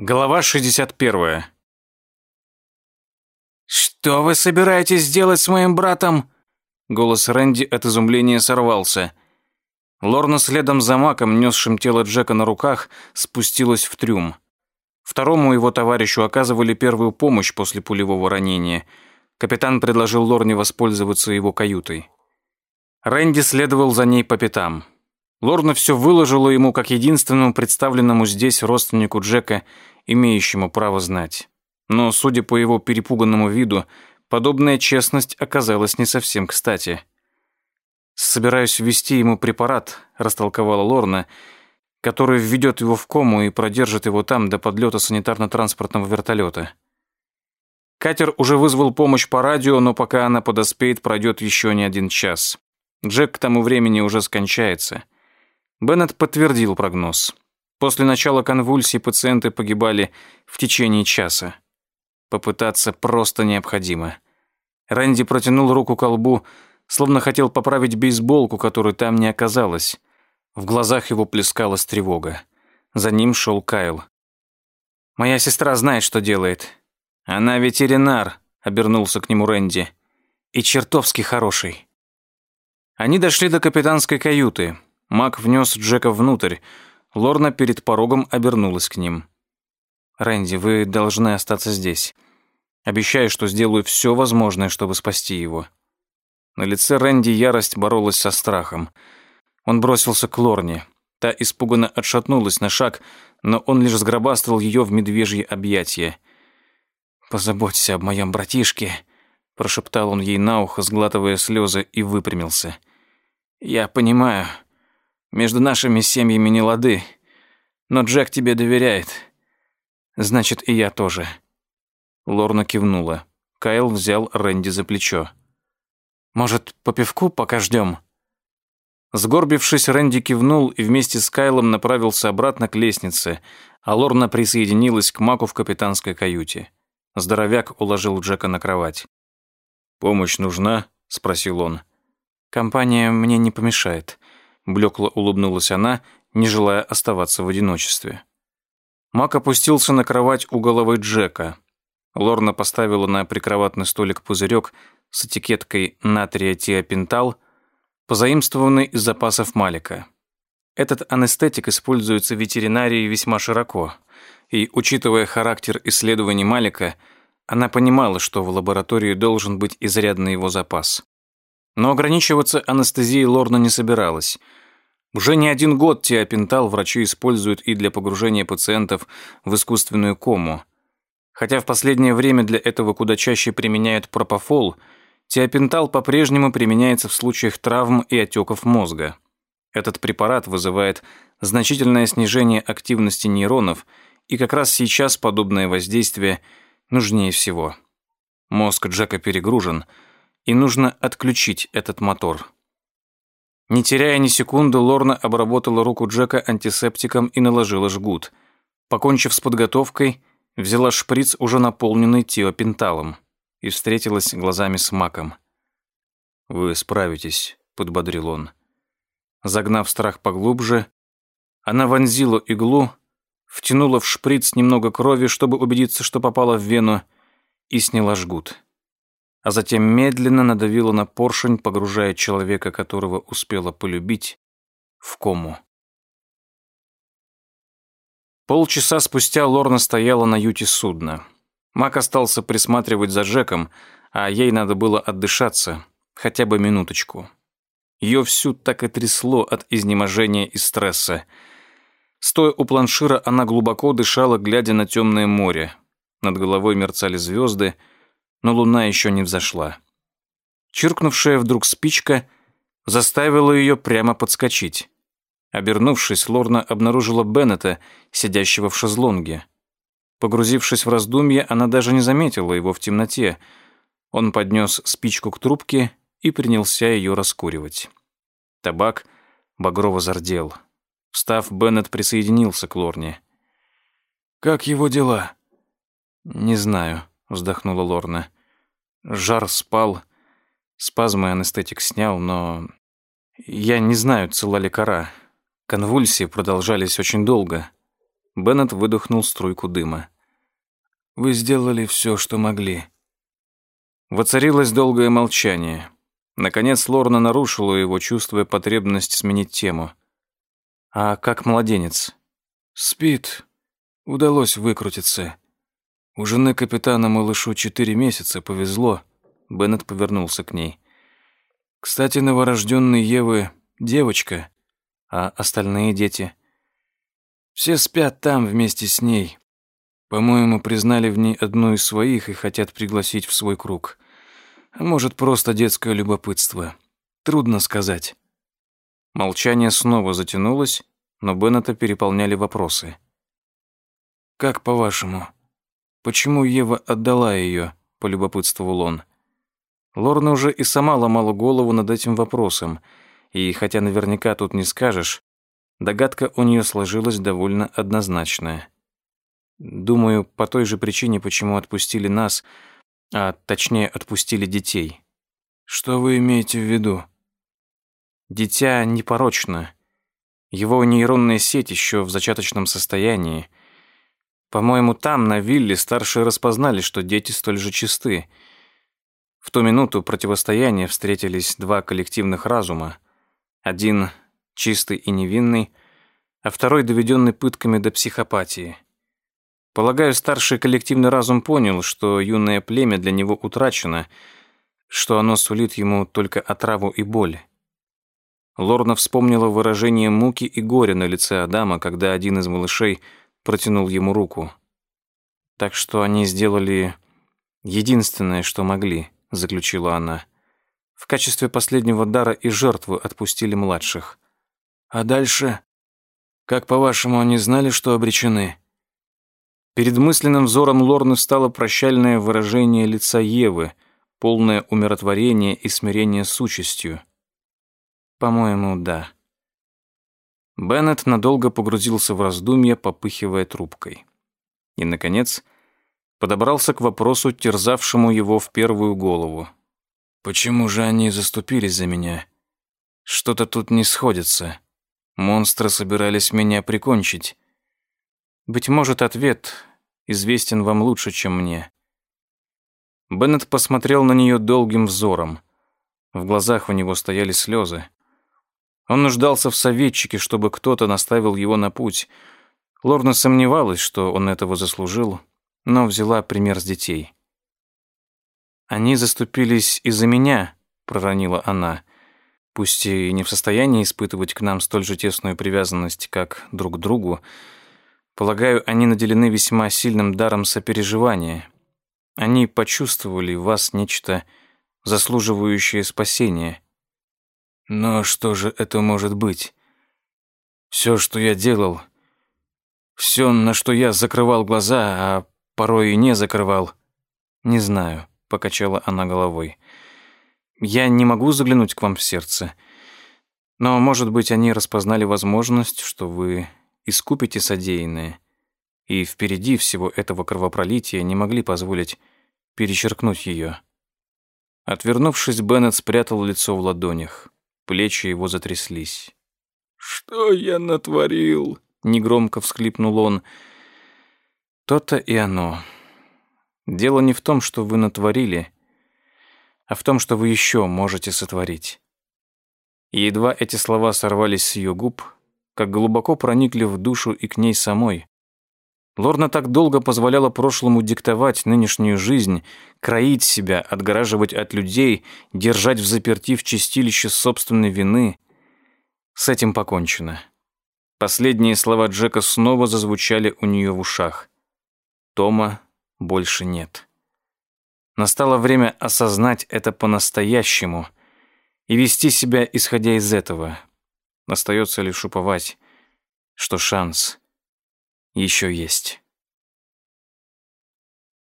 Глава 61. «Что вы собираетесь делать с моим братом?» Голос Рэнди от изумления сорвался. Лорна следом за Маком, несшим тело Джека на руках, спустилась в трюм. Второму его товарищу оказывали первую помощь после пулевого ранения. Капитан предложил Лорне воспользоваться его каютой. Рэнди следовал за ней по пятам. Лорна все выложила ему как единственному представленному здесь родственнику Джека, имеющему право знать. Но, судя по его перепуганному виду, подобная честность оказалась не совсем кстати. «Собираюсь ввести ему препарат», — растолковала Лорна, который введет его в кому и продержит его там до подлета санитарно-транспортного вертолета. Катер уже вызвал помощь по радио, но пока она подоспеет, пройдет еще не один час. Джек к тому времени уже скончается — Беннет подтвердил прогноз. После начала конвульсий пациенты погибали в течение часа. Попытаться просто необходимо. Рэнди протянул руку к колбу, словно хотел поправить бейсболку, которой там не оказалось. В глазах его плескалась тревога. За ним шел Кайл. «Моя сестра знает, что делает. Она ветеринар», — обернулся к нему Рэнди. «И чертовски хороший». Они дошли до капитанской каюты. Мак внес Джека внутрь. Лорна перед порогом обернулась к ним. «Рэнди, вы должны остаться здесь. Обещаю, что сделаю все возможное, чтобы спасти его». На лице Рэнди ярость боролась со страхом. Он бросился к Лорне. Та испуганно отшатнулась на шаг, но он лишь сгробастал ее в медвежье объятия. «Позаботься об моем братишке», — прошептал он ей на ухо, сглатывая слезы, и выпрямился. «Я понимаю. Между нашими семьями не лады, но Джек тебе доверяет. Значит, и я тоже». Лорна кивнула. Кайл взял Рэнди за плечо. «Может, по пивку пока ждем?» Сгорбившись, Рэнди кивнул и вместе с Кайлом направился обратно к лестнице, а Лорна присоединилась к Маку в капитанской каюте. Здоровяк уложил Джека на кровать. «Помощь нужна?» — спросил он. «Компания мне не помешает. Блекло улыбнулась она, не желая оставаться в одиночестве. Мак опустился на кровать у головы Джека. Лорна поставила на прикроватный столик пузырек с этикеткой «Натрия тиопентал», позаимствованный из запасов Малика. Этот анестетик используется в ветеринарии весьма широко, и, учитывая характер исследований Малика, она понимала, что в лаборатории должен быть изрядный его запас. Но ограничиваться анестезией Лорна не собиралась – уже не один год тиопентал врачи используют и для погружения пациентов в искусственную кому. Хотя в последнее время для этого куда чаще применяют пропофол, тиопентал по-прежнему применяется в случаях травм и отеков мозга. Этот препарат вызывает значительное снижение активности нейронов, и как раз сейчас подобное воздействие нужнее всего. Мозг Джека перегружен, и нужно отключить этот мотор. Не теряя ни секунды, Лорна обработала руку Джека антисептиком и наложила жгут. Покончив с подготовкой, взяла шприц, уже наполненный тиопенталом, и встретилась глазами с Маком. «Вы справитесь», — подбодрил он. Загнав страх поглубже, она вонзила иглу, втянула в шприц немного крови, чтобы убедиться, что попала в вену, и сняла жгут а затем медленно надавила на поршень, погружая человека, которого успела полюбить, в кому. Полчаса спустя Лорна стояла на юте судна. Мак остался присматривать за Джеком, а ей надо было отдышаться, хотя бы минуточку. Ее всю так и трясло от изнеможения и стресса. Стоя у планшира, она глубоко дышала, глядя на темное море. Над головой мерцали звезды, но луна еще не взошла. Чиркнувшая вдруг спичка заставила ее прямо подскочить. Обернувшись, Лорна обнаружила Беннета, сидящего в шезлонге. Погрузившись в раздумье, она даже не заметила его в темноте. Он поднес спичку к трубке и принялся ее раскуривать. Табак багрово зардел. Встав, Беннет присоединился к Лорне. «Как его дела?» «Не знаю», вздохнула Лорна. Жар спал, спазмы анестетик снял, но... Я не знаю, цела ли кора. Конвульсии продолжались очень долго. Беннет выдохнул струйку дыма. «Вы сделали все, что могли». Воцарилось долгое молчание. Наконец Лорна нарушила его, чувствуя потребность сменить тему. «А как младенец?» «Спит. Удалось выкрутиться. У жены капитана малышу четыре месяца, повезло». Беннет повернулся к ней. «Кстати, новорожденный Евы девочка, а остальные дети?» «Все спят там вместе с ней. По-моему, признали в ней одну из своих и хотят пригласить в свой круг. А может, просто детское любопытство. Трудно сказать». Молчание снова затянулось, но Беннета переполняли вопросы. «Как по-вашему, почему Ева отдала ее?» — полюбопытствовал он. Лорна уже и сама ломала голову над этим вопросом, и хотя наверняка тут не скажешь, догадка у нее сложилась довольно однозначная. Думаю, по той же причине, почему отпустили нас, а точнее отпустили детей. Что вы имеете в виду? Дитя непорочно. Его нейронная сеть еще в зачаточном состоянии. По-моему, там, на вилле, старшие распознали, что дети столь же чисты. В ту минуту противостояния встретились два коллективных разума. Один чистый и невинный, а второй доведенный пытками до психопатии. Полагаю, старший коллективный разум понял, что юное племя для него утрачено, что оно сулит ему только отраву и боль. Лорна вспомнила выражение муки и горя на лице Адама, когда один из малышей протянул ему руку. Так что они сделали единственное, что могли, заключила она. В качестве последнего дара и жертвы отпустили младших. А дальше? Как, по-вашему, они знали, что обречены? Перед мысленным взором Лорны встало прощальное выражение лица Евы, полное умиротворения и смирения с участью. По-моему, да. Беннет надолго погрузился в раздумья, попыхивая трубкой. И, наконец, подобрался к вопросу, терзавшему его в первую голову. «Почему же они заступились за меня? Что-то тут не сходится. Монстры собирались меня прикончить». Быть может, ответ известен вам лучше, чем мне. Беннет посмотрел на нее долгим взором. В глазах у него стояли слезы. Он нуждался в советчике, чтобы кто-то наставил его на путь. Лорна сомневалась, что он этого заслужил, но взяла пример с детей. «Они заступились из-за меня», — проронила она, пусть и не в состоянии испытывать к нам столь же тесную привязанность, как друг к другу, Полагаю, они наделены весьма сильным даром сопереживания. Они почувствовали в вас нечто заслуживающее спасения. Но что же это может быть? Все, что я делал, все, на что я закрывал глаза, а порой и не закрывал. Не знаю, покачала она головой. Я не могу заглянуть к вам в сердце. Но, может быть, они распознали возможность, что вы искупите содеянное, и впереди всего этого кровопролития не могли позволить перечеркнуть ее. Отвернувшись, Беннет спрятал лицо в ладонях. Плечи его затряслись. «Что я натворил?» — негромко всхлипнул он. «То-то и оно. Дело не в том, что вы натворили, а в том, что вы еще можете сотворить». Едва эти слова сорвались с ее губ, как глубоко проникли в душу и к ней самой. Лорна так долго позволяла прошлому диктовать нынешнюю жизнь, кроить себя, отгораживать от людей, держать в заперти в чистилище собственной вины. С этим покончено. Последние слова Джека снова зазвучали у нее в ушах. Тома больше нет. Настало время осознать это по-настоящему и вести себя, исходя из этого, Остается лишь уповать, что шанс еще есть.